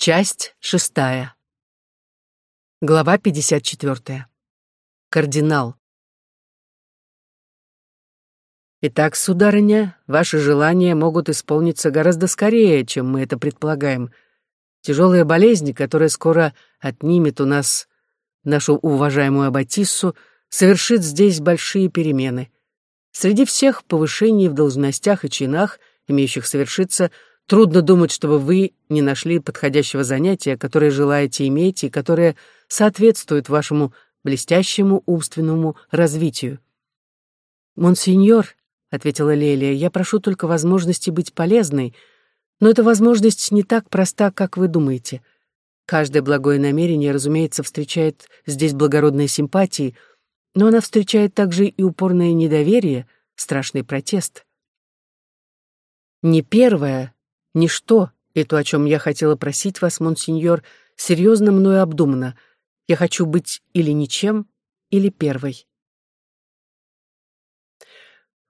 Часть шестая. Глава 54. Кардинал. Итак, сударыня, ваши желания могут исполниться гораздо скорее, чем мы это предполагаем. Тяжелая болезнь, которая скоро отнимет у нас нашу уважаемую Аббатиссу, совершит здесь большие перемены. Среди всех повышений в должностях и чинах, имеющих совершиться, Трудно думать, чтобы вы не нашли подходящего занятия, которое желаете иметь и которое соответствует вашему блестящему умственному развитию. «Монсеньор», — ответила Лелия, — «я прошу только возможности быть полезной, но эта возможность не так проста, как вы думаете. Каждое благое намерение, разумеется, встречает здесь благородные симпатии, но она встречает также и упорное недоверие, страшный протест. Не первое, Ничто, и то, о чем я хотела просить вас, монсеньор, серьезно мною обдумано. Я хочу быть или ничем, или первой.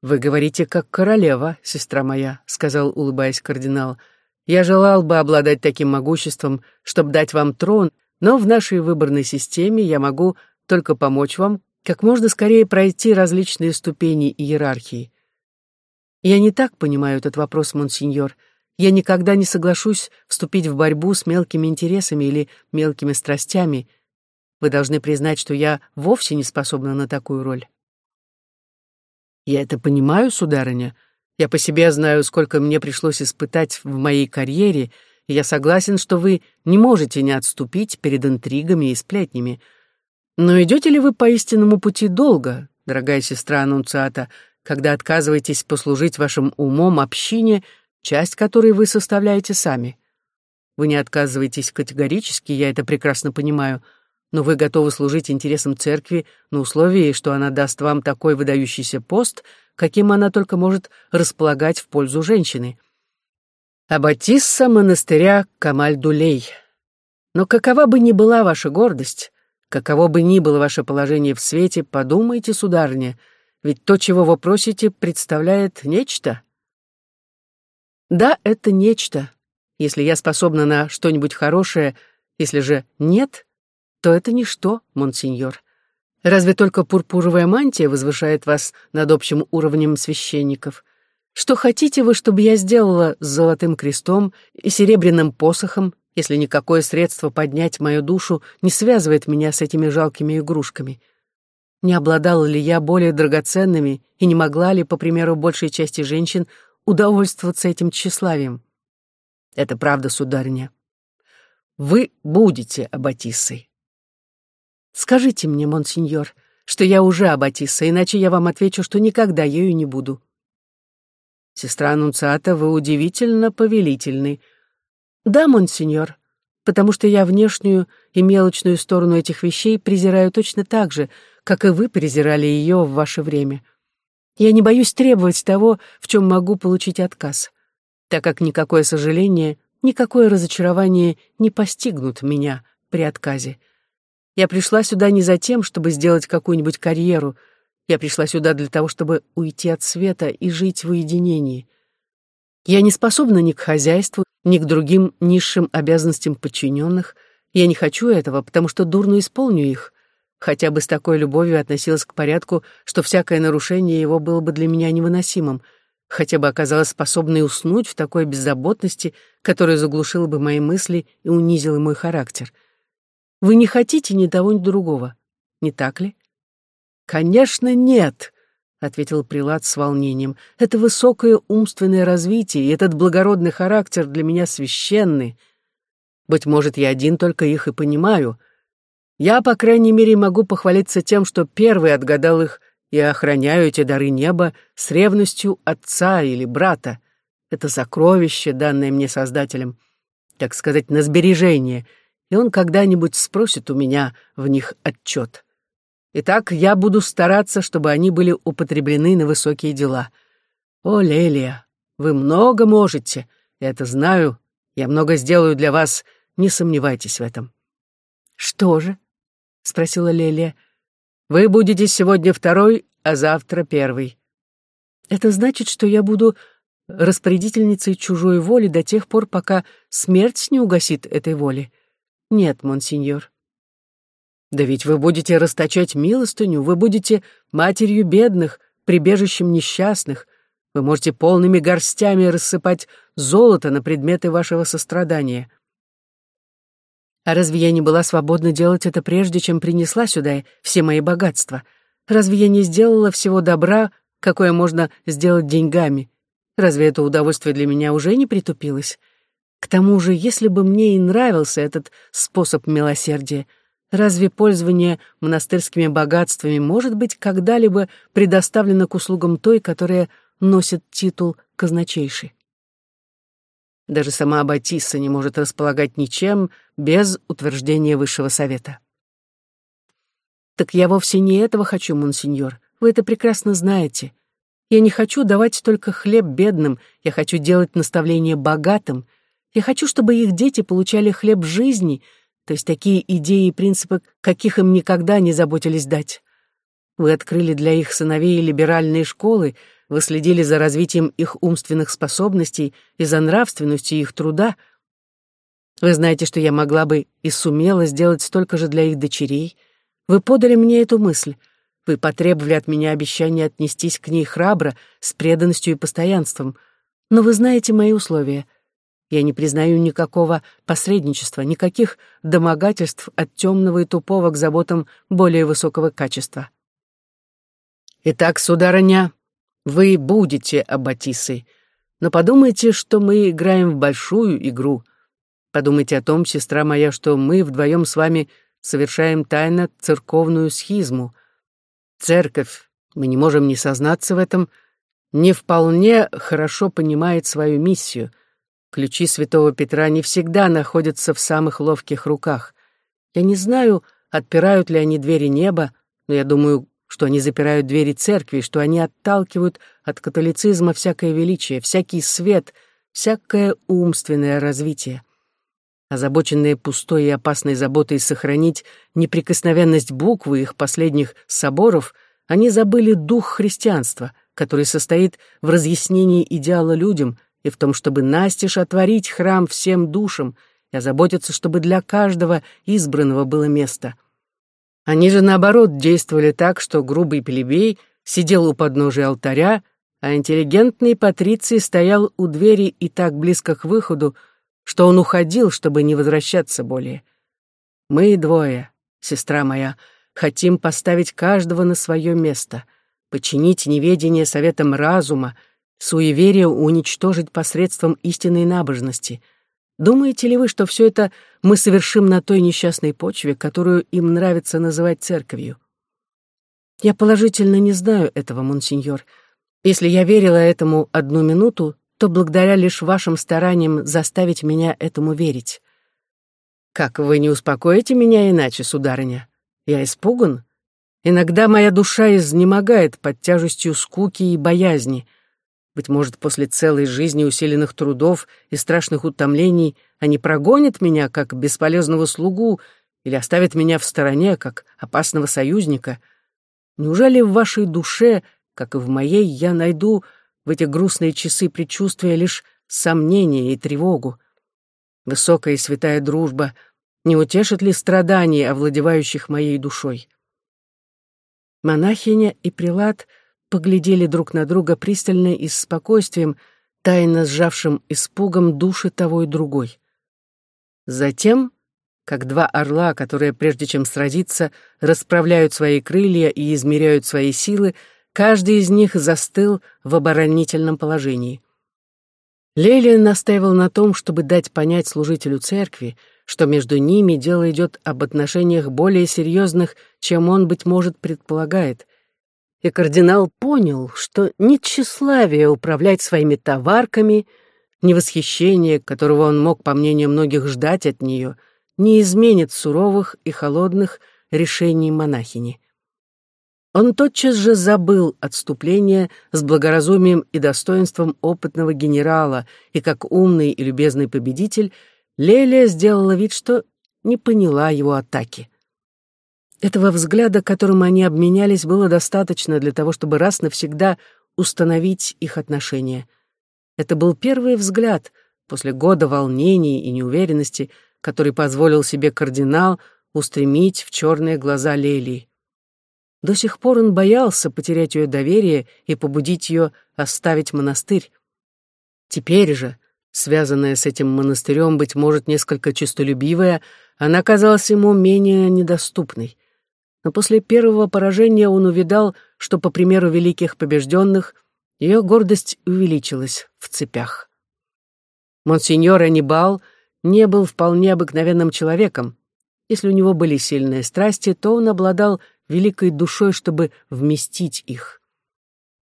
«Вы говорите, как королева, сестра моя», — сказал, улыбаясь кардинал. «Я желал бы обладать таким могуществом, чтобы дать вам трон, но в нашей выборной системе я могу только помочь вам как можно скорее пройти различные ступени иерархии. Я не так понимаю этот вопрос, монсеньор. Я никогда не соглашусь вступить в борьбу с мелкими интересами или мелкими страстями. Вы должны признать, что я вовсе не способна на такую роль. Я это понимаю, сударыня. Я по себе знаю, сколько мне пришлось испытать в моей карьере, и я согласен, что вы не можете не отступить перед интригами и сплетнями. Но идете ли вы по истинному пути долго, дорогая сестра Анунциата, когда отказываетесь послужить вашим умом общине — часть которой вы составляете сами. Вы не отказываетесь категорически, я это прекрасно понимаю, но вы готовы служить интересам церкви на условии, что она даст вам такой выдающийся пост, каким она только может располагать в пользу женщины. Аббатисса монастыря Камаль-Дулей. Но какова бы ни была ваша гордость, каково бы ни было ваше положение в свете, подумайте, сударыня, ведь то, чего вы просите, представляет нечто — да, это нечто. Если я способна на что-нибудь хорошее, если же нет, то это ничто, монсеньор. Разве только пурпуровая мантия возвышает вас над общим уровнем священников? Что хотите вы, чтобы я сделала с золотым крестом и серебряным посохом, если никакое средство поднять мою душу не связывает меня с этими жалкими игрушками? Не обладала ли я более драгоценными и не могла ли, по примеру большей части женщин, удовольствоваться этим тщеславием. Это правда, сударыня. Вы будете аббатиссой. Скажите мне, монсеньор, что я уже аббатисса, иначе я вам отвечу, что никогда ею не буду. Сестра Анунциата, вы удивительно повелительны. Да, монсеньор, потому что я внешнюю и мелочную сторону этих вещей презираю точно так же, как и вы презирали ее в ваше время. — я не боюсь требовать того, в чем могу получить отказ, так как никакое сожаление, никакое разочарование не постигнут меня при отказе. Я пришла сюда не за тем, чтобы сделать какую-нибудь карьеру. Я пришла сюда для того, чтобы уйти от света и жить в уединении. Я не способна ни к хозяйству, ни к другим низшим обязанностям подчиненных. Я не хочу этого, потому что дурно исполню их хотя бы с такой любовью относилась к порядку, что всякое нарушение его было бы для меня невыносимым, хотя бы оказалась способной уснуть в такой беззаботности, которая заглушила бы мои мысли и унизила мой характер. Вы не хотите ни того, ни другого, не так ли? Конечно, нет, — ответил Прилад с волнением. «Это высокое умственное развитие, и этот благородный характер для меня священный. Быть может, я один только их и понимаю, я, по крайней мере, могу похвалиться тем, что первый отгадал их и охраняю эти дары неба с ревностью отца или брата. Это сокровище, данное мне Создателем, так сказать, на сбережение, и он когда-нибудь спросит у меня в них отчет. Итак, я буду стараться, чтобы они были употреблены на высокие дела. О, Лелия, вы много можете, я это знаю, я много сделаю для вас, не сомневайтесь в этом. Что же? — спросила Лелия. «Вы будете сегодня второй, а завтра первый». «Это значит, что я буду распорядительницей чужой воли до тех пор, пока смерть не угасит этой воли. Нет, монсеньор. Да ведь вы будете расточать милостыню, вы будете матерью бедных, прибежищем несчастных, вы можете полными горстями рассыпать золото на предметы вашего сострадания. А разве я не была свободна делать это прежде, чем принесла сюда все мои богатства? Разве я не сделала всего добра, какое можно сделать деньгами? Разве это удовольствие для меня уже не притупилось? К тому же, если бы мне и нравился этот способ милосердия, разве пользование монастырскими богатствами может быть когда-либо предоставлено к услугам той, которая носит титул казначейши? Даже сама Батисса не может располагать ничем без утверждения высшего совета. Так я вовсе не этого хочу, монсеньор. Вы это прекрасно знаете. Я не хочу давать только хлеб бедным, я хочу делать наставление богатым. Я хочу, чтобы их дети получали хлеб жизни, то есть такие идеи и принципы, каких им никогда не заботились дать. Вы открыли для их сыновей либеральные школы, вы следили за развитием их умственных способностей и за нравственностью их труда. Вы знаете, что я могла бы и сумела сделать столько же для их дочерей. Вы подали мне эту мысль. Вы потребовали от меня обещания отнестись к ней храбро, с преданностью и постоянством. Но вы знаете мои условия. Я не признаю никакого посредничества, никаких домогательств от темного и тупого к заботам более высокого качества. Итак, сударыня, вы будете Аббатисой, но подумайте, что мы играем в большую игру. Подумайте о том, сестра моя, что мы вдвоем с вами совершаем тайно церковную схизму. Церковь, мы не можем не сознаться в этом, не вполне хорошо понимает свою миссию. Ключи святого Петра не всегда находятся в самых ловких руках. Я не знаю, отпирают ли они двери неба, но я думаю, что они запирают двери церкви, что они отталкивают от католицизма всякое величие, всякий свет, всякое умственное развитие. Озабоченные пустой и опасной заботой сохранить неприкосновенность буквы их последних соборов, они забыли дух христианства, который состоит в разъяснении идеала людям и в том, чтобы настежь отворить храм всем душам и озаботиться, чтобы для каждого избранного было место — они же, наоборот, действовали так, что грубый плебей сидел у подножия алтаря, а интеллигентный патриций стоял у двери и так близко к выходу, что он уходил, чтобы не возвращаться более. Мы двое, сестра моя, хотим поставить каждого на свое место, починить неведение советом разума, суеверие уничтожить посредством истинной набожности — Думаете ли вы, что все это мы совершим на той несчастной почве, которую им нравится называть церковью? Я положительно не знаю этого, монсеньор. Если я верила этому одну минуту, то благодаря лишь вашим стараниям заставить меня этому верить. Как вы не успокоите меня иначе, сударыня? Я испуган. Иногда моя душа изнемогает под тяжестью скуки и боязни — быть может, после целой жизни усиленных трудов и страшных утомлений они прогонят меня как бесполезного слугу или оставят меня в стороне как опасного союзника. Неужели в вашей душе, как и в моей, я найду в эти грустные часы предчувствия лишь сомнение и тревогу? Высокая и святая дружба не утешит ли страданий, овладевающих моей душой? Монахиня и прилад — поглядели друг на друга пристально и с спокойствием, тайно сжавшим испугом души того и другой. Затем, как два орла, которые, прежде чем сразиться, расправляют свои крылья и измеряют свои силы, каждый из них застыл в оборонительном положении. Лелия настаивал на том, чтобы дать понять служителю церкви, что между ними дело идет об отношениях более серьезных, чем он, быть может, предполагает — и кардинал понял, что ни тщеславие управлять своими товарками, ни восхищение, которого он мог, по мнению многих, ждать от нее, не изменит суровых и холодных решений монахини. Он тотчас же забыл отступление с благоразумием и достоинством опытного генерала, и как умный и любезный победитель Лелия сделала вид, что не поняла его атаки. Этого взгляда, которым они обменялись, было достаточно для того, чтобы раз навсегда установить их отношения. Это был первый взгляд после года волнений и неуверенности, который позволил себе кардинал устремить в черные глаза Лелии. До сих пор он боялся потерять ее доверие и побудить ее оставить монастырь. Теперь же, связанная с этим монастырем, быть может, несколько честолюбивая, она казалась ему менее недоступной. Но после первого поражения он увидал, что, по примеру великих побежденных, ее гордость увеличилась в цепях. Монсеньор Анибал не был вполне обыкновенным человеком. Если у него были сильные страсти, то он обладал великой душой, чтобы вместить их.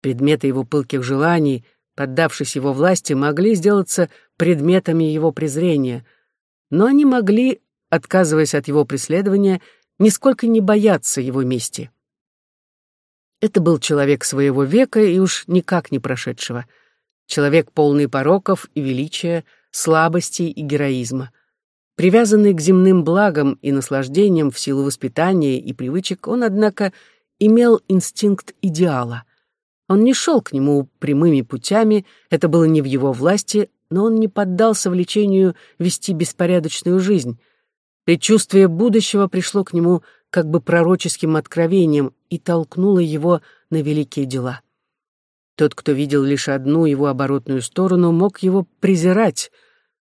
Предметы его пылких желаний, поддавшись его власти, могли сделаться предметами его презрения, но они могли, отказываясь от его преследования, нисколько не бояться его мести. Это был человек своего века и уж никак не прошедшего. Человек полный пороков и величия, слабостей и героизма. Привязанный к земным благам и наслаждениям в силу воспитания и привычек, он, однако, имел инстинкт идеала. Он не шел к нему прямыми путями, это было не в его власти, но он не поддался влечению вести беспорядочную жизнь. Предчувствие будущего пришло к нему как бы пророческим откровением и толкнуло его на великие дела. Тот, кто видел лишь одну его оборотную сторону, мог его презирать —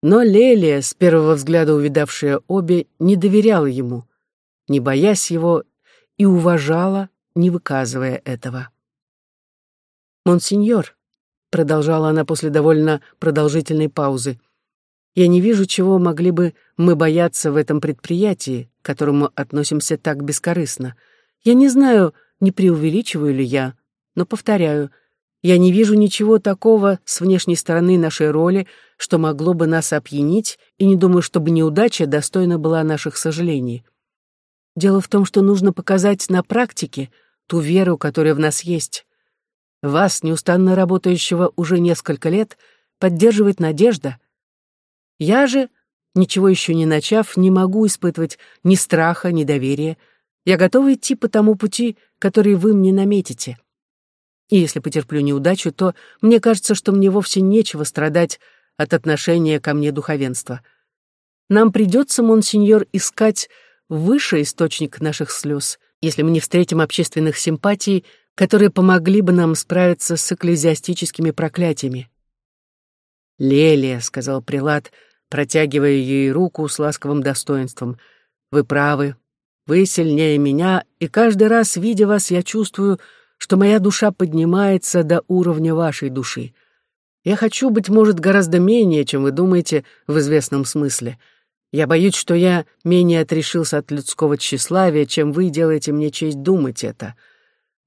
но Лелия, с первого взгляда увидавшая обе, не доверяла ему, не боясь его, и уважала, не выказывая этого. «Монсеньор», — продолжала она после довольно продолжительной паузы, «я не вижу, чего могли бы мы бояться в этом предприятии, к которому относимся так бескорыстно. Я не знаю, не преувеличиваю ли я, но, повторяю, я не вижу ничего такого с внешней стороны нашей роли, что могло бы нас опьянить, и не думаю, чтобы неудача достойна была наших сожалений. Дело в том, что нужно показать на практике ту веру, которая в нас есть. Вас, неустанно работающего уже несколько лет, поддерживает надежда. Я же, ничего еще не начав, не могу испытывать ни страха, ни доверия. Я готова идти по тому пути, который вы мне наметите. И если потерплю неудачу, то мне кажется, что мне вовсе нечего страдать от отношения ко мне духовенства. Нам придется, монсеньор, искать выше источник наших слез, если мы не встретим общественных симпатий, которые помогли бы нам справиться с экклезиастическими проклятиями. «Лелия», — сказал прилад, протягивая ей руку с ласковым достоинством, — «вы правы, вы сильнее меня, и каждый раз, видя вас, я чувствую, что моя душа поднимается до уровня вашей души. Я хочу, быть может, гораздо менее, чем вы думаете в известном смысле. Я боюсь, что я менее отрешился от людского тщеславия, чем вы делаете мне честь думать это.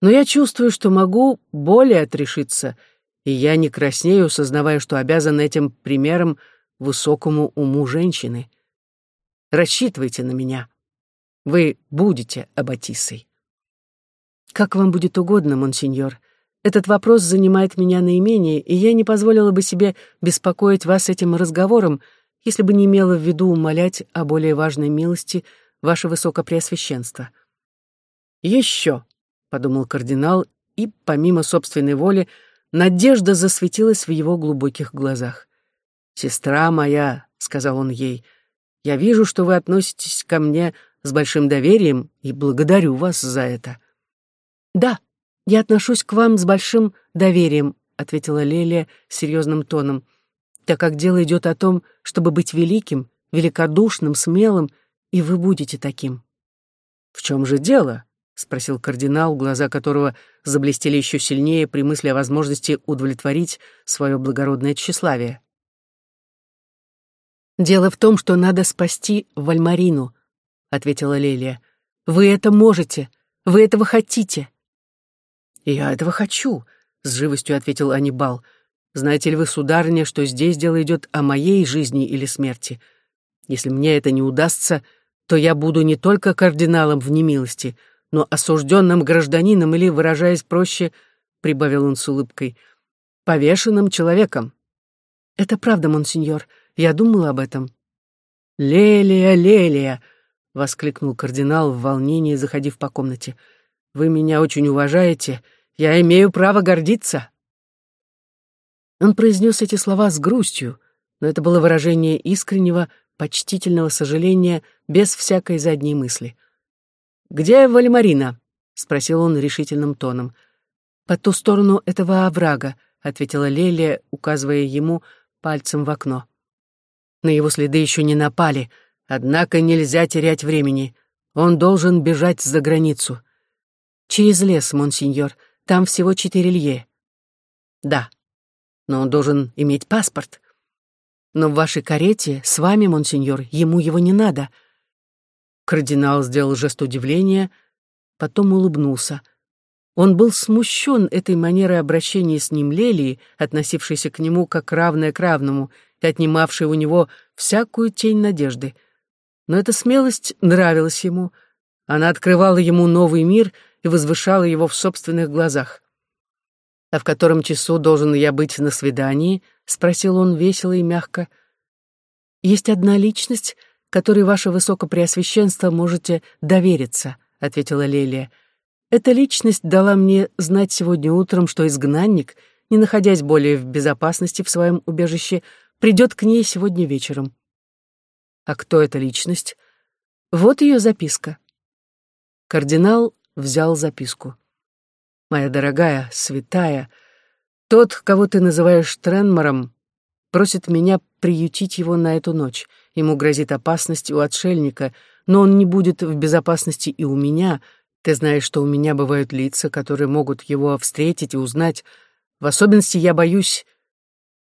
Но я чувствую, что могу более отрешиться, и я не краснею, сознавая, что обязан этим примером высокому уму женщины. Рассчитывайте на меня. Вы будете Аббатисой. «Как вам будет угодно, монсеньор. Этот вопрос занимает меня наименее, и я не позволила бы себе беспокоить вас этим разговором, если бы не имела в виду умолять о более важной милости ваше высокопреосвященство». «Еще», — подумал кардинал, и, помимо собственной воли, надежда засветилась в его глубоких глазах. «Сестра моя», — сказал он ей, — «я вижу, что вы относитесь ко мне с большим доверием и благодарю вас за это». «Да, я отношусь к вам с большим доверием», — ответила Лелия серьезным тоном, «так как дело идет о том, чтобы быть великим, великодушным, смелым, и вы будете таким». «В чем же дело?» — спросил кардинал, глаза которого заблестели еще сильнее при мысли о возможности удовлетворить свое благородное тщеславие. «Дело в том, что надо спасти Вальмарину», — ответила Лелия. «Вы это можете, вы этого хотите». «Я этого хочу», — с живостью ответил Анибал. «Знаете ли вы, сударыня, что здесь дело идет о моей жизни или смерти? Если мне это не удастся, то я буду не только кардиналом в немилости, но осужденным гражданином или, выражаясь проще, — прибавил он с улыбкой, — повешенным человеком». «Это правда, монсеньор, я думал об этом». «Лелия, Лелия!» — воскликнул кардинал в волнении, заходив по комнате. Вы меня очень уважаете. Я имею право гордиться». Он произнес эти слова с грустью, но это было выражение искреннего, почтительного сожаления без всякой задней мысли. «Где Вальмарина?» — спросил он решительным тоном. «По ту сторону этого оврага», — ответила Лелия, указывая ему пальцем в окно. На его следы еще не напали, однако нельзя терять времени. Он должен бежать за границу. Через лес, монсеньор, там всего четыре лье. Да, но он должен иметь паспорт. Но в вашей карете с вами, монсеньор, ему его не надо. Кардинал сделал жест удивления, потом улыбнулся. Он был смущен этой манерой обращения с ним Лелии, относившейся к нему как равная к равному и отнимавшей у него всякую тень надежды. Но эта смелость нравилась ему. Она открывала ему новый мир и возвышала его в собственных глазах. «А в котором часу должен я быть на свидании?» — спросил он весело и мягко. «Есть одна личность, которой ваше высокопреосвященство можете довериться», — ответила Лелия. «Эта личность дала мне знать сегодня утром, что изгнанник, не находясь более в безопасности в своем убежище, придет к ней сегодня вечером». «А кто эта личность?» «Вот ее записка». Кардинал взял записку моя дорогая, святая, тот, кого ты называешь Тренмором, просит меня приютить его на эту ночь. Ему грозит опасность у отшельника, но он не будет в безопасности и у меня. Ты знаешь, что у меня бывают лица, которые могут его встретить и узнать. В особенности я боюсь...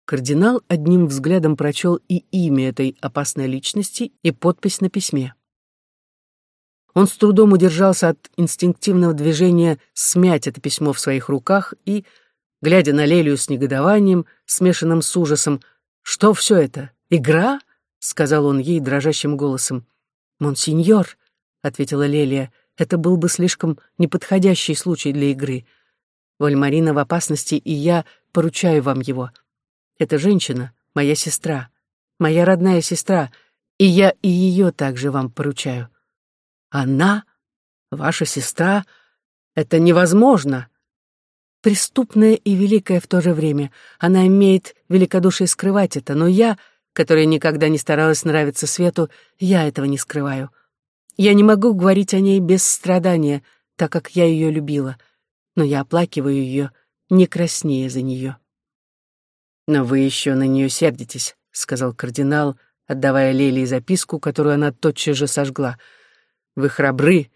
Кардинал одним взглядом прочел и имя этой опасной личности, и подпись на письме. Он с трудом удержался от инстинктивного движения смять это письмо в своих руках и, глядя на Лелию с негодованием, смешанным с ужасом, «Что все это? Игра?» — сказал он ей дрожащим голосом. «Монсеньор», — ответила Лелия, — «это был бы слишком неподходящий случай для игры. Вальмарина в опасности, и я поручаю вам его. Эта женщина — моя сестра, моя родная сестра, и я и ее также вам поручаю. Она, ваша сестра, это невозможно. Преступная и великая в то же время. Она имеет великодушие скрывать это, но я, которая никогда не старалась нравиться Свету, я этого не скрываю. Я не могу говорить о ней без страдания, так как я ее любила, но я оплакиваю ее, не краснее за нее. «Но вы еще на нее сердитесь», — сказал кардинал, отдавая Лелии записку, которую она тотчас же сожгла — вы храбры,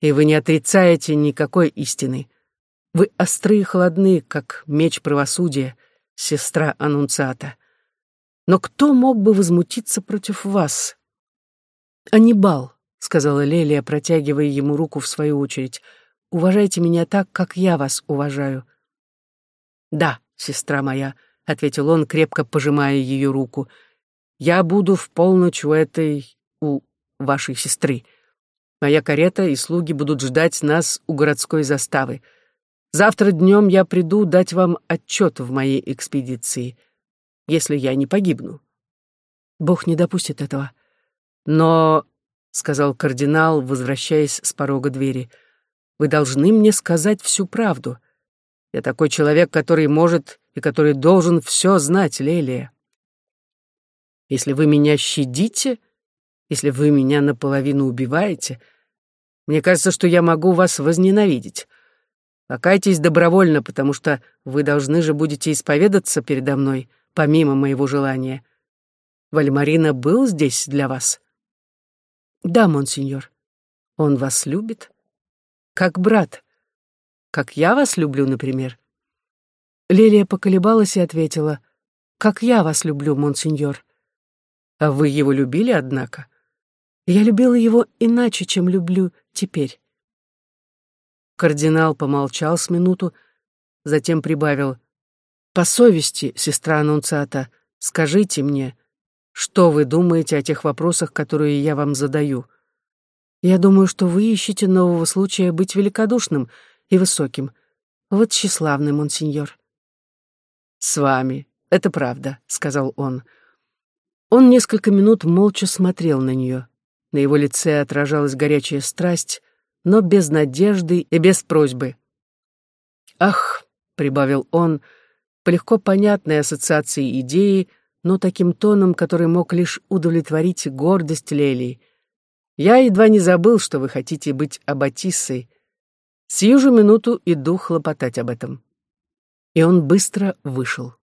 и вы не отрицаете никакой истины. Вы остры и холодны, как меч правосудия, сестра Аннунциата. Но кто мог бы возмутиться против вас? «Аннибал», — сказала Лелия, протягивая ему руку в свою очередь, — «уважайте меня так, как я вас уважаю». «Да, сестра моя», — ответил он, крепко пожимая ее руку, — «я буду в полночь у этой... у вашей сестры. Моя карета и слуги будут ждать нас у городской заставы. Завтра днем я приду дать вам отчет в моей экспедиции, если я не погибну. Бог не допустит этого. Но, — сказал кардинал, возвращаясь с порога двери, — вы должны мне сказать всю правду. Я такой человек, который может и который должен все знать, Лелия. Если вы меня щадите, — если вы меня наполовину убиваете, мне кажется, что я могу вас возненавидеть. Покайтесь добровольно, потому что вы должны же будете исповедаться передо мной, помимо моего желания. Вальмарина был здесь для вас? Да, монсеньор. Он вас любит? Как брат. Как я вас люблю, например. Лилия поколебалась и ответила, «Как я вас люблю, монсеньор». «А вы его любили, однако?» Я любила его иначе, чем люблю теперь. Кардинал помолчал с минуту, затем прибавил. «По совести, сестра Аннунциата, скажите мне, что вы думаете о тех вопросах, которые я вам задаю? Я думаю, что вы ищете нового случая быть великодушным и высоким. Вот тщеславный, монсеньор». «С вами, это правда», — сказал он. Он несколько минут молча смотрел на нее. На его лице отражалась горячая страсть, но без надежды и без просьбы. «Ах!» — прибавил он, по легко понятной ассоциации идеи, но таким тоном, который мог лишь удовлетворить гордость Лелии. «Я едва не забыл, что вы хотите быть аббатиссой. Сию же минуту иду хлопотать об этом». И он быстро вышел.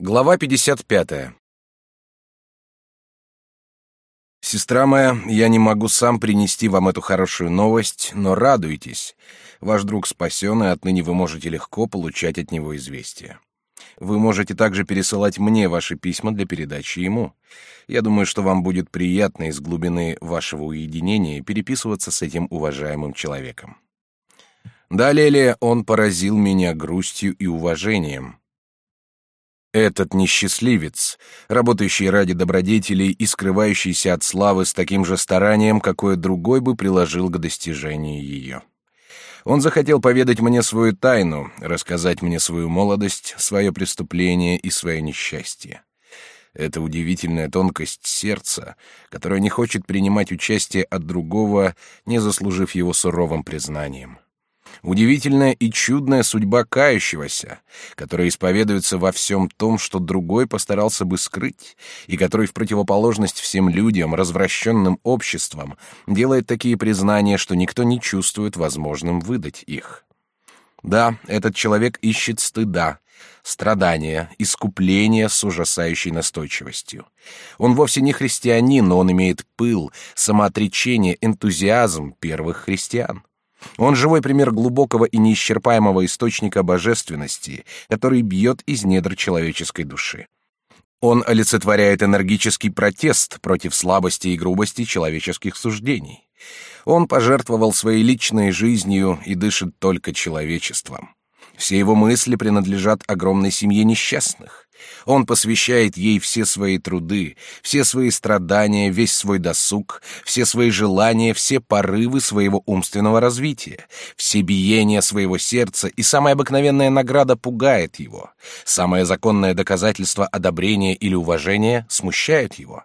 Глава 55. Сестра моя, я не могу сам принести вам эту хорошую новость, но радуйтесь. Ваш друг спасен, и отныне вы можете легко получать от него известия. Вы можете также пересылать мне ваши письма для передачи ему. Я думаю, что вам будет приятно из глубины вашего уединения переписываться с этим уважаемым человеком. Далее он поразил меня грустью и уважением. Этот несчастливец, работающий ради добродетелей и скрывающийся от славы с таким же старанием, какое другой бы приложил к достижению ее. Он захотел поведать мне свою тайну, рассказать мне свою молодость, свое преступление и свое несчастье. Это удивительная тонкость сердца, которая не хочет принимать участие от другого, не заслужив его суровым признанием удивительная и чудная судьба кающегося, который исповедуется во всем том, что другой постарался бы скрыть, и который в противоположность всем людям, развращенным обществом, делает такие признания, что никто не чувствует возможным выдать их. Да, этот человек ищет стыда, страдания, искупления с ужасающей настойчивостью. Он вовсе не христианин, но он имеет пыл, самоотречение, энтузиазм первых христиан. Он живой пример глубокого и неисчерпаемого источника божественности, который бьет из недр человеческой души. Он олицетворяет энергический протест против слабости и грубости человеческих суждений. Он пожертвовал своей личной жизнью и дышит только человечеством. Все его мысли принадлежат огромной семье несчастных. Он посвящает ей все свои труды, все свои страдания, весь свой досуг, все свои желания, все порывы своего умственного развития, все биения своего сердца, и самая обыкновенная награда пугает его. Самое законное доказательство одобрения или уважения смущает его.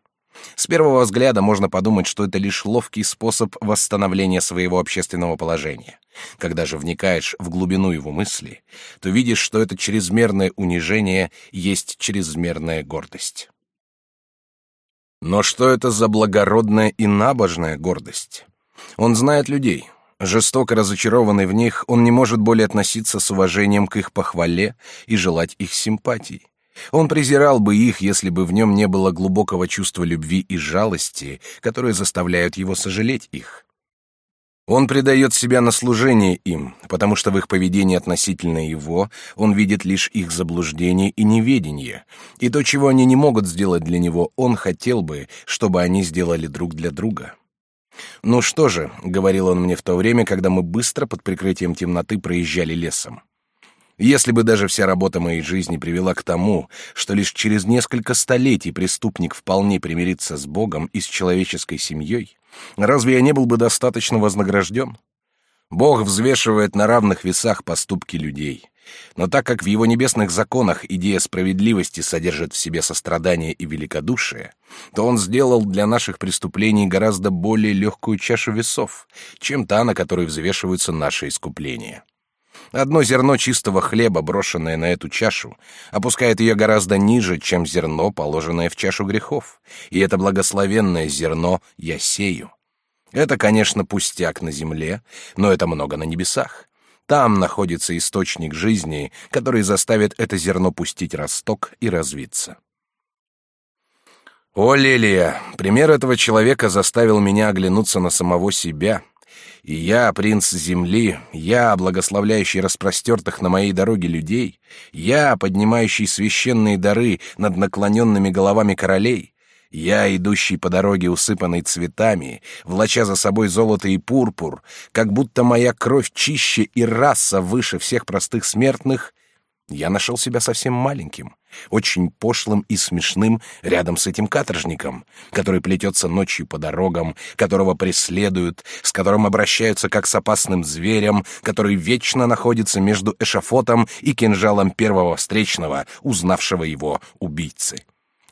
С первого взгляда можно подумать, что это лишь ловкий способ восстановления своего общественного положения. Когда же вникаешь в глубину его мысли, то видишь, что это чрезмерное унижение есть чрезмерная гордость. Но что это за благородная и набожная гордость? Он знает людей. Жестоко разочарованный в них, он не может более относиться с уважением к их похвале и желать их симпатий. Он презирал бы их, если бы в нем не было глубокого чувства любви и жалости, которые заставляют его сожалеть их. Он предает себя на служение им, потому что в их поведении относительно его он видит лишь их заблуждение и неведение, и то, чего они не могут сделать для него, он хотел бы, чтобы они сделали друг для друга. «Ну что же», — говорил он мне в то время, когда мы быстро под прикрытием темноты проезжали лесом, если бы даже вся работа моей жизни привела к тому, что лишь через несколько столетий преступник вполне примирится с Богом и с человеческой семьей, разве я не был бы достаточно вознагражден? Бог взвешивает на равных весах поступки людей. Но так как в его небесных законах идея справедливости содержит в себе сострадание и великодушие, то он сделал для наших преступлений гораздо более легкую чашу весов, чем та, на которой взвешиваются наши искупления. Одно зерно чистого хлеба, брошенное на эту чашу, опускает ее гораздо ниже, чем зерно, положенное в чашу грехов. И это благословенное зерно я сею. Это, конечно, пустяк на земле, но это много на небесах. Там находится источник жизни, который заставит это зерно пустить росток и развиться. О, Лелия, пример этого человека заставил меня оглянуться на самого себя — и я, принц земли, я, благословляющий распростертых на моей дороге людей, я, поднимающий священные дары над наклоненными головами королей, я, идущий по дороге, усыпанной цветами, влача за собой золото и пурпур, как будто моя кровь чище и раса выше всех простых смертных, я нашел себя совсем маленьким, очень пошлым и смешным рядом с этим каторжником, который плетется ночью по дорогам, которого преследуют, с которым обращаются как с опасным зверем, который вечно находится между эшафотом и кинжалом первого встречного, узнавшего его убийцы.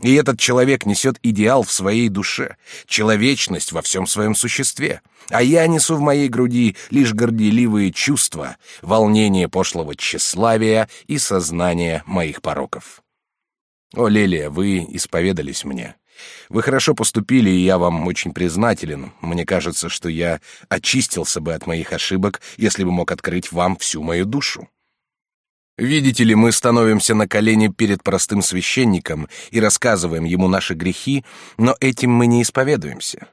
И этот человек несет идеал в своей душе, человечность во всем своем существе. А я несу в моей груди лишь горделивые чувства, волнение пошлого тщеславия и сознание моих пороков. О, Лелия, вы исповедались мне. Вы хорошо поступили, и я вам очень признателен. Мне кажется, что я очистился бы от моих ошибок, если бы мог открыть вам всю мою душу. Видите ли, мы становимся на колени перед простым священником и рассказываем ему наши грехи, но этим мы не исповедуемся.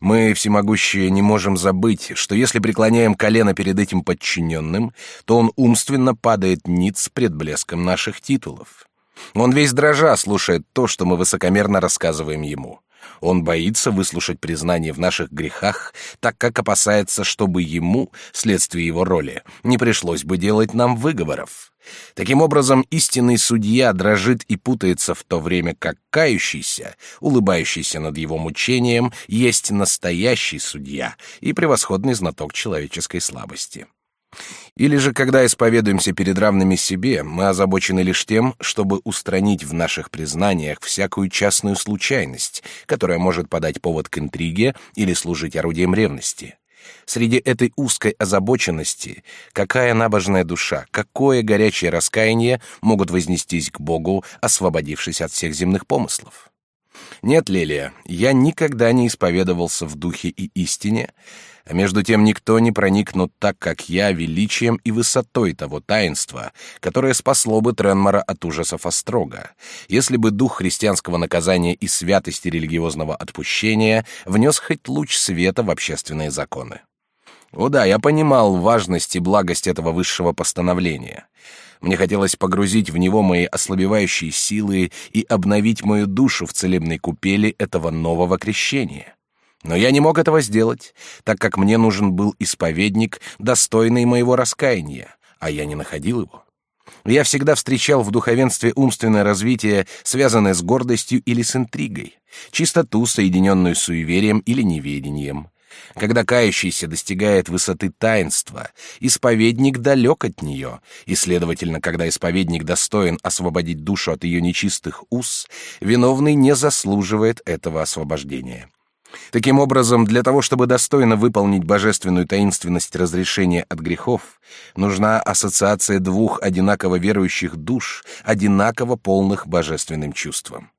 Мы, всемогущие, не можем забыть, что если преклоняем колено перед этим подчиненным, то он умственно падает ниц пред блеском наших титулов. Он весь дрожа слушает то, что мы высокомерно рассказываем ему. Он боится выслушать признание в наших грехах, так как опасается, чтобы ему, вследствие его роли, не пришлось бы делать нам выговоров. Таким образом, истинный судья дрожит и путается в то время, как кающийся, улыбающийся над его мучением, есть настоящий судья и превосходный знаток человеческой слабости. Или же, когда исповедуемся перед равными себе, мы озабочены лишь тем, чтобы устранить в наших признаниях всякую частную случайность, которая может подать повод к интриге или служить орудием ревности. Среди этой узкой озабоченности какая набожная душа, какое горячее раскаяние могут вознестись к Богу, освободившись от всех земных помыслов? Нет, Лелия, я никогда не исповедовался в духе и истине, а между тем никто не проникнут так, как я, величием и высотой того таинства, которое спасло бы Тренмора от ужасов Острога, если бы дух христианского наказания и святости религиозного отпущения внес хоть луч света в общественные законы. О да, я понимал важность и благость этого высшего постановления. Мне хотелось погрузить в него мои ослабевающие силы и обновить мою душу в целебной купели этого нового крещения. Но я не мог этого сделать, так как мне нужен был исповедник, достойный моего раскаяния, а я не находил его. Я всегда встречал в духовенстве умственное развитие, связанное с гордостью или с интригой, чистоту, соединенную с суеверием или неведением. Когда кающийся достигает высоты таинства, исповедник далек от нее, и, следовательно, когда исповедник достоин освободить душу от ее нечистых уз, виновный не заслуживает этого освобождения. Таким образом, для того, чтобы достойно выполнить божественную таинственность разрешения от грехов, нужна ассоциация двух одинаково верующих душ, одинаково полных божественным чувством.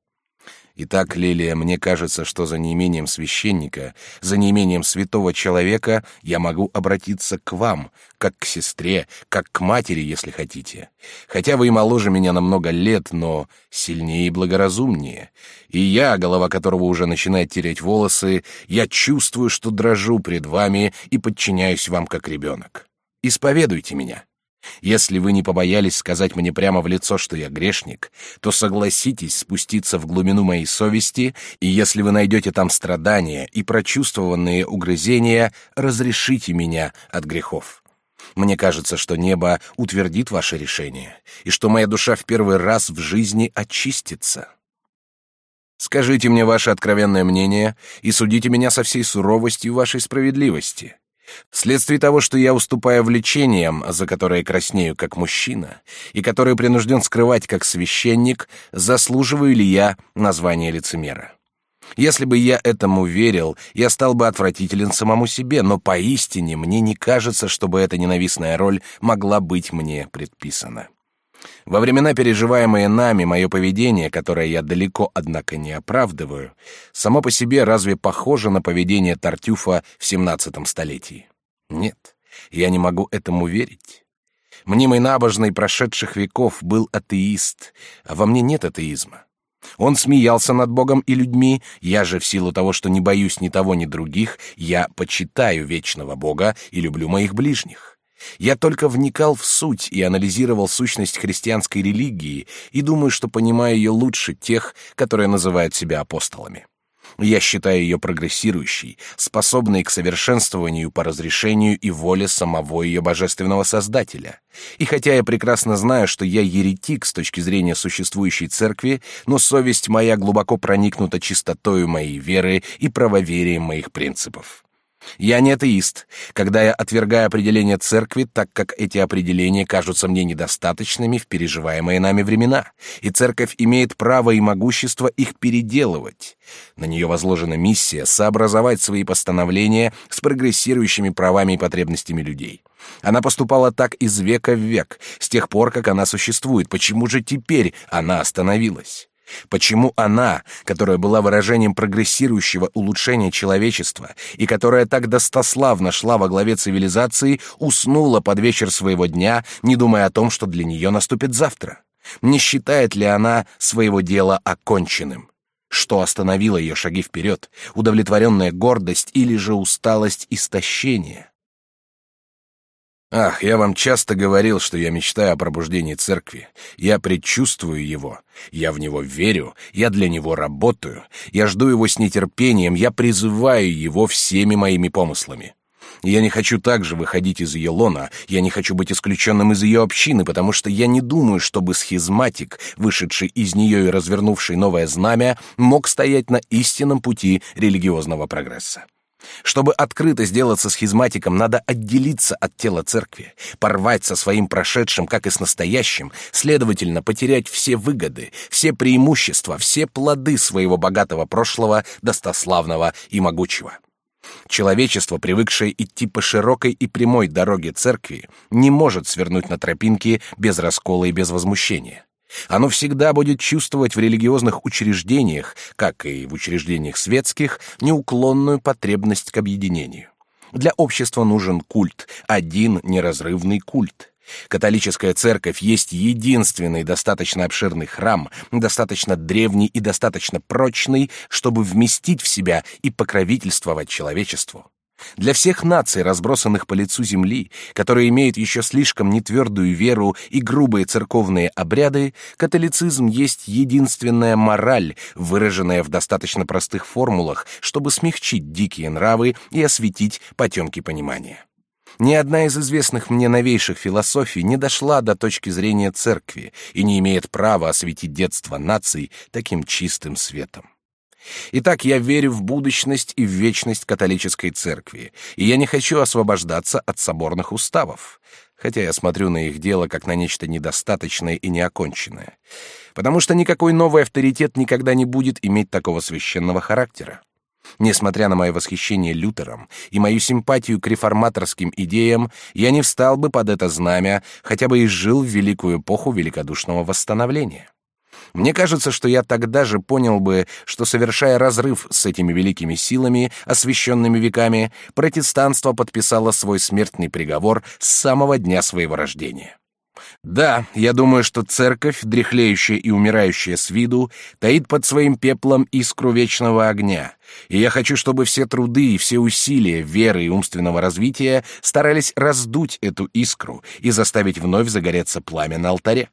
Итак, Лилия, мне кажется, что за неимением священника, за неимением святого человека я могу обратиться к вам, как к сестре, как к матери, если хотите. Хотя вы и моложе меня на много лет, но сильнее и благоразумнее. И я, голова которого уже начинает терять волосы, я чувствую, что дрожу пред вами и подчиняюсь вам как ребенок. Исповедуйте меня. Если вы не побоялись сказать мне прямо в лицо, что я грешник, то согласитесь спуститься в глубину моей совести, и если вы найдете там страдания и прочувствованные угрызения, разрешите меня от грехов. Мне кажется, что небо утвердит ваше решение, и что моя душа в первый раз в жизни очистится. Скажите мне ваше откровенное мнение и судите меня со всей суровостью вашей справедливости. Вследствие того, что я уступаю влечениям, за которые краснею как мужчина, и которые принужден скрывать как священник, заслуживаю ли я названия лицемера? Если бы я этому верил, я стал бы отвратителен самому себе, но поистине мне не кажется, чтобы эта ненавистная роль могла быть мне предписана. Во времена, переживаемые нами, мое поведение, которое я далеко, однако, не оправдываю, само по себе разве похоже на поведение Тартюфа в семнадцатом столетии? Нет, я не могу этому верить. Мнимый набожный прошедших веков был атеист, а во мне нет атеизма. Он смеялся над Богом и людьми, я же в силу того, что не боюсь ни того, ни других, я почитаю вечного Бога и люблю моих ближних. Я только вникал в суть и анализировал сущность христианской религии и думаю, что понимаю ее лучше тех, которые называют себя апостолами. Я считаю ее прогрессирующей, способной к совершенствованию по разрешению и воле самого ее божественного Создателя. И хотя я прекрасно знаю, что я еретик с точки зрения существующей церкви, но совесть моя глубоко проникнута чистотою моей веры и правоверием моих принципов. Я не атеист, когда я отвергаю определения церкви, так как эти определения кажутся мне недостаточными в переживаемые нами времена, и церковь имеет право и могущество их переделывать. На нее возложена миссия сообразовать свои постановления с прогрессирующими правами и потребностями людей. Она поступала так из века в век, с тех пор, как она существует. Почему же теперь она остановилась? Почему она, которая была выражением прогрессирующего улучшения человечества и которая так достославно шла во главе цивилизации, уснула под вечер своего дня, не думая о том, что для нее наступит завтра? Не считает ли она своего дела оконченным? Что остановило ее шаги вперед? Удовлетворенная гордость или же усталость истощения? Ах, я вам часто говорил, что я мечтаю о пробуждении церкви. Я предчувствую его. Я в него верю. Я для него работаю. Я жду его с нетерпением. Я призываю его всеми моими помыслами. Я не хочу также выходить из ее лона, я не хочу быть исключенным из ее общины, потому что я не думаю, чтобы схизматик, вышедший из нее и развернувший новое знамя, мог стоять на истинном пути религиозного прогресса. Чтобы открыто сделаться схизматиком, надо отделиться от тела церкви, порвать со своим прошедшим, как и с настоящим, следовательно, потерять все выгоды, все преимущества, все плоды своего богатого прошлого, достославного и могучего. Человечество, привыкшее идти по широкой и прямой дороге церкви, не может свернуть на тропинки без раскола и без возмущения. Оно всегда будет чувствовать в религиозных учреждениях, как и в учреждениях светских, неуклонную потребность к объединению. Для общества нужен культ, один неразрывный культ. Католическая церковь есть единственный достаточно обширный храм, достаточно древний и достаточно прочный, чтобы вместить в себя и покровительствовать человечеству. Для всех наций, разбросанных по лицу земли, которые имеют еще слишком нетвердую веру и грубые церковные обряды, католицизм есть единственная мораль, выраженная в достаточно простых формулах, чтобы смягчить дикие нравы и осветить потемки понимания. Ни одна из известных мне новейших философий не дошла до точки зрения церкви и не имеет права осветить детство наций таким чистым светом. Итак, я верю в будущность и в вечность католической церкви, и я не хочу освобождаться от соборных уставов, хотя я смотрю на их дело как на нечто недостаточное и неоконченное, потому что никакой новый авторитет никогда не будет иметь такого священного характера. Несмотря на мое восхищение Лютером и мою симпатию к реформаторским идеям, я не встал бы под это знамя, хотя бы и жил в великую эпоху великодушного восстановления. Мне кажется, что я тогда же понял бы, что, совершая разрыв с этими великими силами, освященными веками, протестанство подписало свой смертный приговор с самого дня своего рождения. Да, я думаю, что церковь, дряхлеющая и умирающая с виду, таит под своим пеплом искру вечного огня, и я хочу, чтобы все труды и все усилия веры и умственного развития старались раздуть эту искру и заставить вновь загореться пламя на алтаре.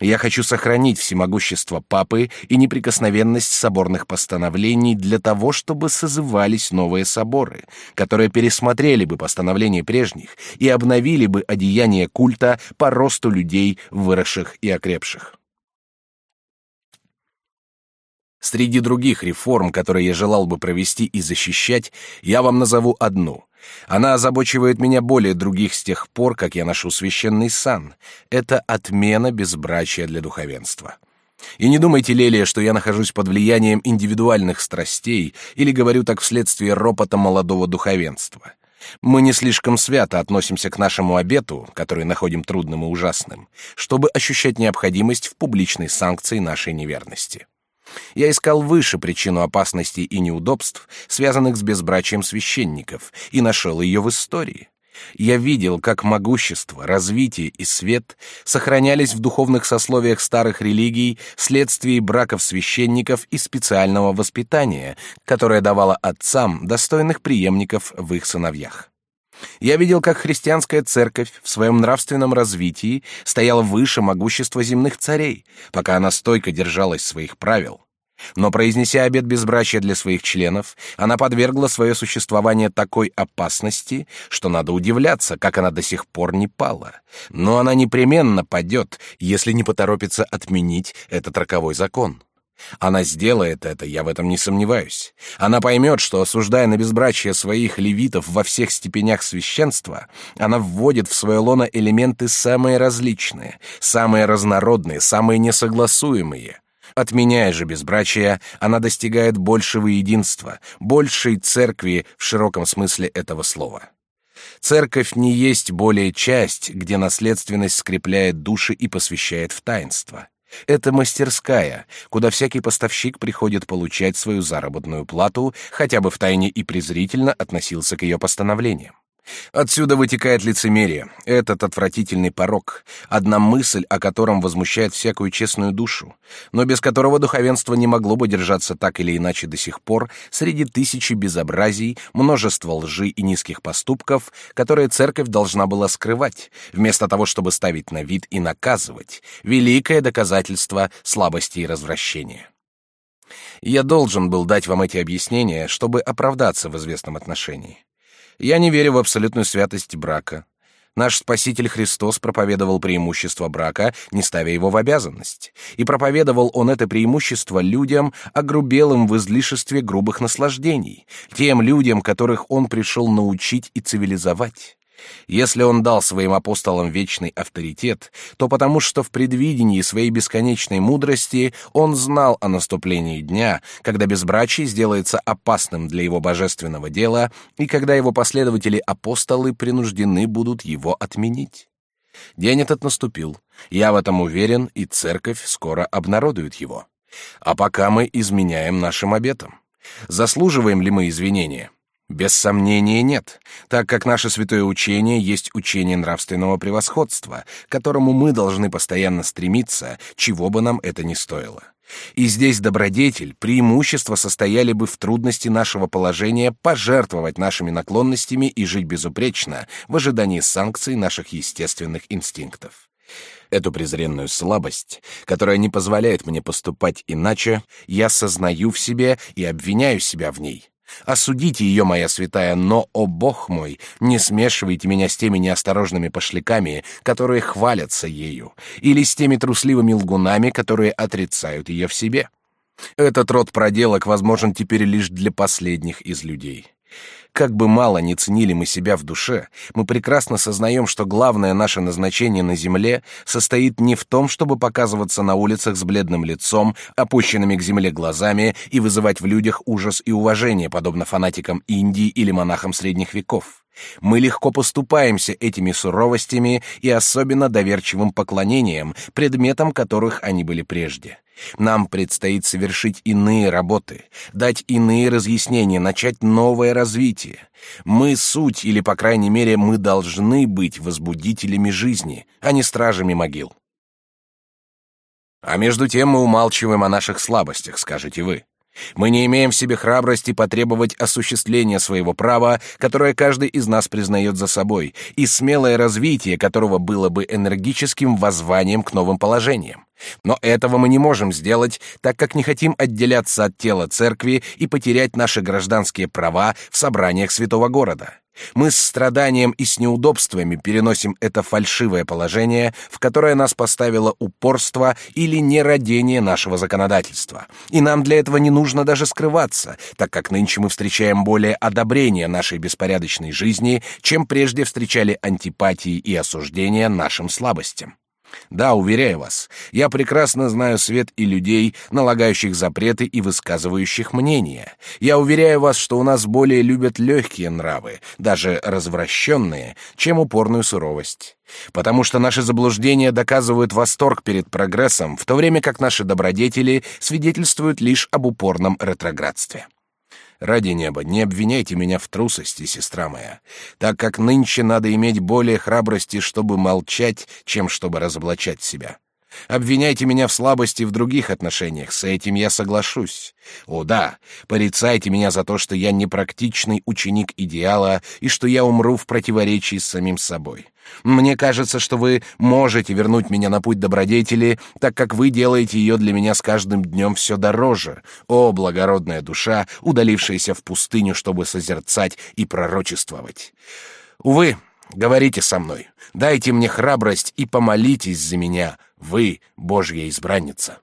Я хочу сохранить всемогущество папы и неприкосновенность соборных постановлений для того, чтобы созывались новые соборы, которые пересмотрели бы постановления прежних и обновили бы одеяние культа по росту людей, выросших и окрепших. Среди других реформ, которые я желал бы провести и защищать, я вам назову одну. Она озабочивает меня более других с тех пор, как я ношу священный сан. Это отмена безбрачия для духовенства. И не думайте, Лелия, что я нахожусь под влиянием индивидуальных страстей или говорю так вследствие ропота молодого духовенства. Мы не слишком свято относимся к нашему обету, который находим трудным и ужасным, чтобы ощущать необходимость в публичной санкции нашей неверности. Я искал выше причину опасностей и неудобств, связанных с безбрачием священников, и нашел ее в истории. Я видел, как могущество, развитие и свет сохранялись в духовных сословиях старых религий вследствие браков священников и специального воспитания, которое давало отцам достойных преемников в их сыновьях. Я видел, как христианская церковь в своем нравственном развитии стояла выше могущества земных царей, пока она стойко держалась своих правил. Но произнеся обет безбрачия для своих членов, она подвергла свое существование такой опасности, что надо удивляться, как она до сих пор не пала. Но она непременно падет, если не поторопится отменить этот роковой закон. Она сделает это, я в этом не сомневаюсь. Она поймет, что, осуждая на безбрачие своих левитов во всех степенях священства, она вводит в свое лоно элементы самые различные, самые разнородные, самые несогласуемые. Отменяя же безбрачие, она достигает большего единства, большей церкви в широком смысле этого слова. Церковь не есть более часть, где наследственность скрепляет души и посвящает в таинство. Это мастерская, куда всякий поставщик приходит получать свою заработную плату, хотя бы втайне и презрительно относился к ее постановлениям. Отсюда вытекает лицемерие, этот отвратительный порок, одна мысль, о котором возмущает всякую честную душу, но без которого духовенство не могло бы держаться так или иначе до сих пор среди тысячи безобразий, множества лжи и низких поступков, которые церковь должна была скрывать, вместо того, чтобы ставить на вид и наказывать, великое доказательство слабости и развращения. Я должен был дать вам эти объяснения, чтобы оправдаться в известном отношении. Я не верю в абсолютную святость брака. Наш Спаситель Христос проповедовал преимущество брака, не ставя его в обязанность. И проповедовал он это преимущество людям, огрубелым в излишестве грубых наслаждений, тем людям, которых он пришел научить и цивилизовать. Если он дал своим апостолам вечный авторитет, то потому что в предвидении своей бесконечной мудрости он знал о наступлении дня, когда безбрачие сделается опасным для его божественного дела и когда его последователи-апостолы принуждены будут его отменить. День этот наступил. Я в этом уверен, и церковь скоро обнародует его. А пока мы изменяем нашим обетам. Заслуживаем ли мы извинения? Без сомнения нет, так как наше святое учение есть учение нравственного превосходства, к которому мы должны постоянно стремиться, чего бы нам это ни стоило. И здесь добродетель, преимущества состояли бы в трудности нашего положения пожертвовать нашими наклонностями и жить безупречно в ожидании санкций наших естественных инстинктов. Эту презренную слабость, которая не позволяет мне поступать иначе, я сознаю в себе и обвиняю себя в ней. Осудите ее, моя святая, но, о бог мой, не смешивайте меня с теми неосторожными пошляками, которые хвалятся ею, или с теми трусливыми лгунами, которые отрицают ее в себе. Этот род проделок возможен теперь лишь для последних из людей. Как бы мало ни ценили мы себя в душе, мы прекрасно сознаем, что главное наше назначение на земле состоит не в том, чтобы показываться на улицах с бледным лицом, опущенными к земле глазами и вызывать в людях ужас и уважение, подобно фанатикам Индии или монахам средних веков. Мы легко поступаемся этими суровостями и особенно доверчивым поклонением, предметом которых они были прежде. Нам предстоит совершить иные работы, дать иные разъяснения, начать новое развитие. Мы суть, или, по крайней мере, мы должны быть возбудителями жизни, а не стражами могил. А между тем мы умалчиваем о наших слабостях, скажете вы. Мы не имеем в себе храбрости потребовать осуществления своего права, которое каждый из нас признает за собой, и смелое развитие которого было бы энергическим воззванием к новым положениям. Но этого мы не можем сделать, так как не хотим отделяться от тела церкви и потерять наши гражданские права в собраниях святого города. Мы с страданием и с неудобствами переносим это фальшивое положение, в которое нас поставило упорство или нерадение нашего законодательства. И нам для этого не нужно даже скрываться, так как нынче мы встречаем более одобрения нашей беспорядочной жизни, чем прежде встречали антипатии и осуждения нашим слабостям. Да, уверяю вас, я прекрасно знаю свет и людей, налагающих запреты и высказывающих мнения. Я уверяю вас, что у нас более любят легкие нравы, даже развращенные, чем упорную суровость. Потому что наши заблуждения доказывают восторг перед прогрессом, в то время как наши добродетели свидетельствуют лишь об упорном ретроградстве. Ради неба, не обвиняйте меня в трусости, сестра моя, так как нынче надо иметь более храбрости, чтобы молчать, чем чтобы разоблачать себя. Обвиняйте меня в слабости в других отношениях, с этим я соглашусь. О да, порицайте меня за то, что я непрактичный ученик идеала и что я умру в противоречии с самим собой. Мне кажется, что вы можете вернуть меня на путь добродетели, так как вы делаете ее для меня с каждым днем все дороже. О, благородная душа, удалившаяся в пустыню, чтобы созерцать и пророчествовать. Увы, говорите со мной, дайте мне храбрость и помолитесь за меня, вы, Божья избранница.